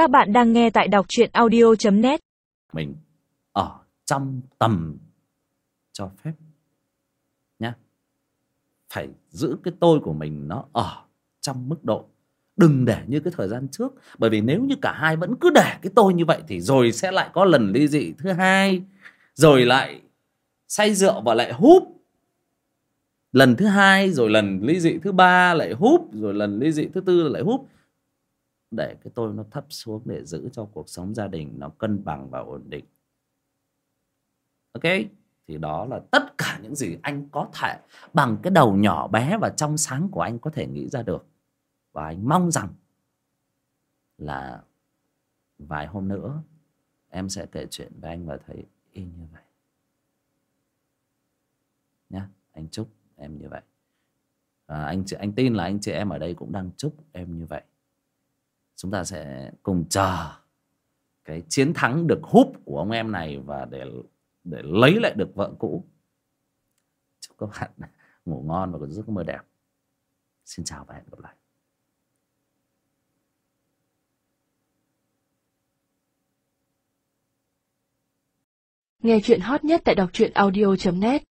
Các bạn đang nghe tại đọc truyện audio.net mình ở trong tầm cho phép nhá. Phải giữ cái tôi của mình nó ở trong mức độ. Đừng để như cái thời gian trước. Bởi vì nếu như cả hai vẫn cứ để cái tôi như vậy thì rồi sẽ lại có lần ly dị thứ hai, rồi lại say rượu và lại húp. Lần thứ hai, rồi lần ly dị thứ ba lại húp, rồi lần ly dị thứ tư lại húp để cái tôi nó thấp xuống để giữ cho cuộc sống gia đình nó cân bằng và ổn định. Ok? Thì đó là tất cả những gì anh có thể bằng cái đầu nhỏ bé và trong sáng của anh có thể nghĩ ra được. Và anh mong rằng là vài hôm nữa em sẽ kể chuyện với anh và thấy y như vậy. Nhá anh chúc em như vậy. À, anh chị anh tin là anh chị em ở đây cũng đang chúc em như vậy chúng ta sẽ cùng chờ cái chiến thắng được húp của ông em này và để để lấy lại được vợ cũ. Chúc các bạn ngủ ngon và có giấc mơ đẹp. Xin chào và hẹn gặp lại. Nghe chuyện hot nhất tại đọc truyện audio.net